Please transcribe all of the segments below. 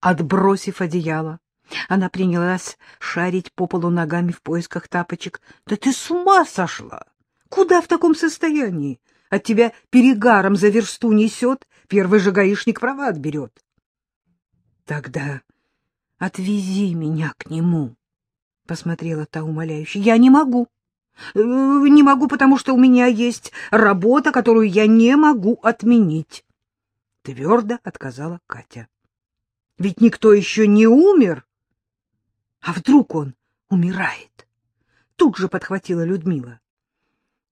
отбросив одеяло. Она принялась шарить по полу ногами в поисках тапочек. — Да ты с ума сошла! Куда в таком состоянии? От тебя перегаром за версту несет, первый же гаишник права отберет. — Тогда отвези меня к нему, — посмотрела та умоляюще. — Я не могу. Э, не могу, потому что у меня есть работа, которую я не могу отменить. Твердо отказала Катя. — Ведь никто еще не умер. А вдруг он умирает? Тут же подхватила Людмила.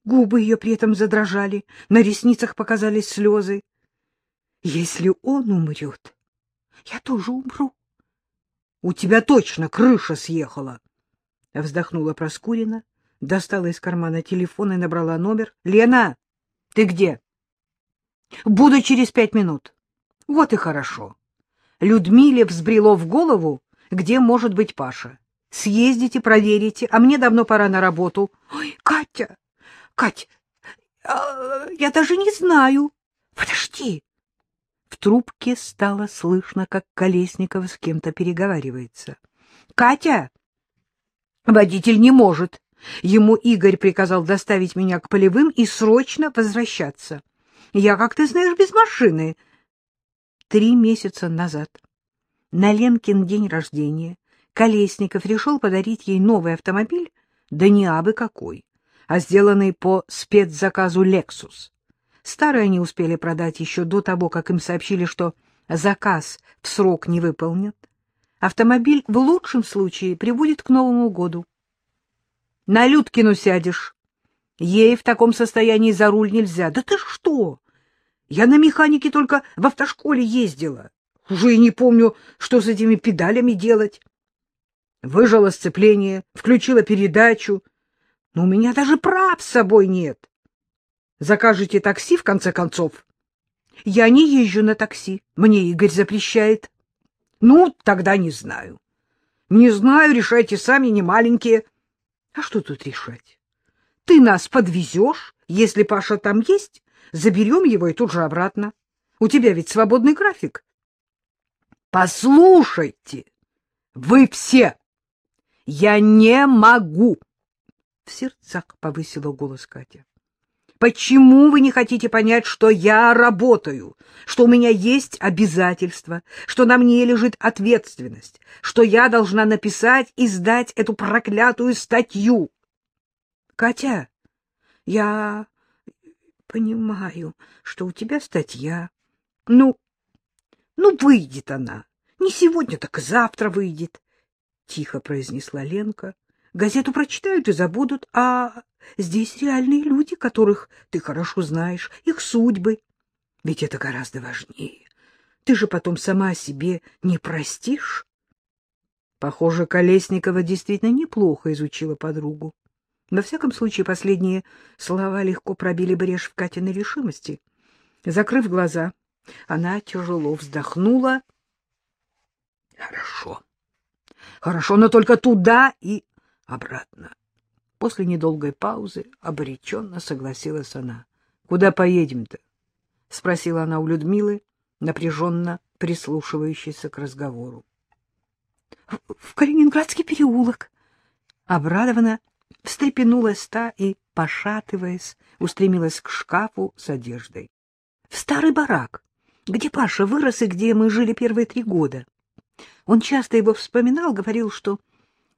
Губы ее при этом задрожали, на ресницах показались слезы. Если он умрет, я тоже умру. — У тебя точно крыша съехала! — вздохнула Проскурина, достала из кармана телефон и набрала номер. — Лена, ты где? — Буду через пять минут. — Вот и хорошо. Людмиле взбрело в голову, где может быть Паша. Съездите, проверите, а мне давно пора на работу. — Ой, Катя! Кать, а, я даже не знаю. Подожди. В трубке стало слышно, как Колесников с кем-то переговаривается. Катя! Водитель не может. Ему Игорь приказал доставить меня к полевым и срочно возвращаться. Я, как ты знаешь, без машины. Три месяца назад, на Ленкин день рождения, Колесников решил подарить ей новый автомобиль, да не абы какой а сделанный по спецзаказу «Лексус». Старый они успели продать еще до того, как им сообщили, что заказ в срок не выполнят. Автомобиль в лучшем случае прибудет к Новому году. — На Людкину сядешь. Ей в таком состоянии за руль нельзя. Да ты что? Я на механике только в автошколе ездила. Уже и не помню, что с этими педалями делать. Выжала сцепление, включила передачу — но у меня даже прав с собой нет. Закажете такси, в конце концов? Я не езжу на такси, мне Игорь запрещает. Ну, тогда не знаю. Не знаю, решайте сами, не маленькие. А что тут решать? Ты нас подвезешь, если Паша там есть, заберем его и тут же обратно. У тебя ведь свободный график. Послушайте, вы все, я не могу. В сердцах повысила голос Катя. Почему вы не хотите понять, что я работаю, что у меня есть обязательства, что на мне лежит ответственность, что я должна написать и сдать эту проклятую статью? Катя, я понимаю, что у тебя статья. Ну, ну, выйдет она. Не сегодня, так и завтра выйдет, — тихо произнесла Ленка. Газету прочитают и забудут, а здесь реальные люди, которых ты хорошо знаешь, их судьбы. Ведь это гораздо важнее. Ты же потом сама себе не простишь. Похоже, Колесникова действительно неплохо изучила подругу. Во всяком случае, последние слова легко пробили брешь в Катиной решимости. Закрыв глаза, она тяжело вздохнула. — Хорошо. Хорошо, но только туда и обратно. После недолгой паузы обреченно согласилась она. — Куда поедем-то? — спросила она у Людмилы, напряженно прислушивающейся к разговору. — В Калининградский переулок. Обрадованно встрепенулась та и, пошатываясь, устремилась к шкафу с одеждой. — В старый барак, где Паша вырос и где мы жили первые три года. Он часто его вспоминал, говорил, что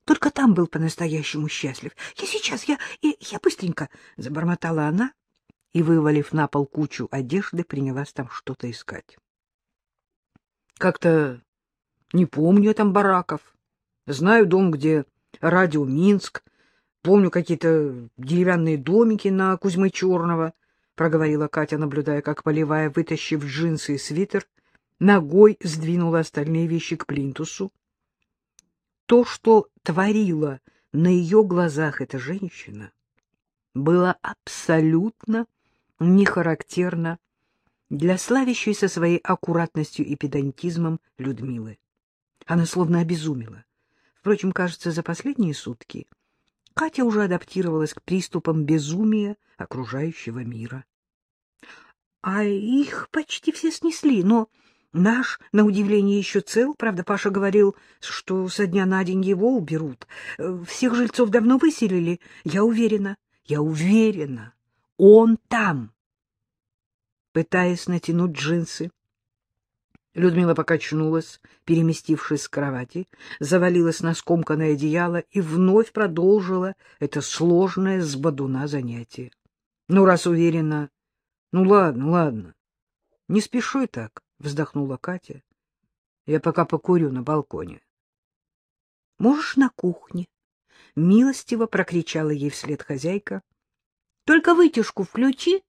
только там был по-настоящему счастлив. Я сейчас, я, я, я быстренько, — забормотала она и, вывалив на пол кучу одежды, принялась там что-то искать. Как-то не помню я там бараков. Знаю дом, где радио Минск. Помню какие-то деревянные домики на Кузьмы Черного, — проговорила Катя, наблюдая, как Полевая, вытащив джинсы и свитер, ногой сдвинула остальные вещи к плинтусу. То, что творила на ее глазах эта женщина, было абсолютно не характерно для славящейся своей аккуратностью и педантизмом Людмилы. Она словно обезумела. Впрочем, кажется, за последние сутки Катя уже адаптировалась к приступам безумия окружающего мира. — А их почти все снесли, но Наш, на удивление, еще цел. Правда, Паша говорил, что со дня на день его уберут. Э, всех жильцов давно выселили. Я уверена, я уверена, он там. Пытаясь натянуть джинсы, Людмила покачнулась, переместившись с кровати, завалилась на скомканное одеяло и вновь продолжила это сложное с бодуна занятие. Ну, раз уверена... Ну, ладно, ладно. Не спеши так, — вздохнула Катя. Я пока покурю на балконе. — Можешь на кухне? — милостиво прокричала ей вслед хозяйка. — Только вытяжку включи.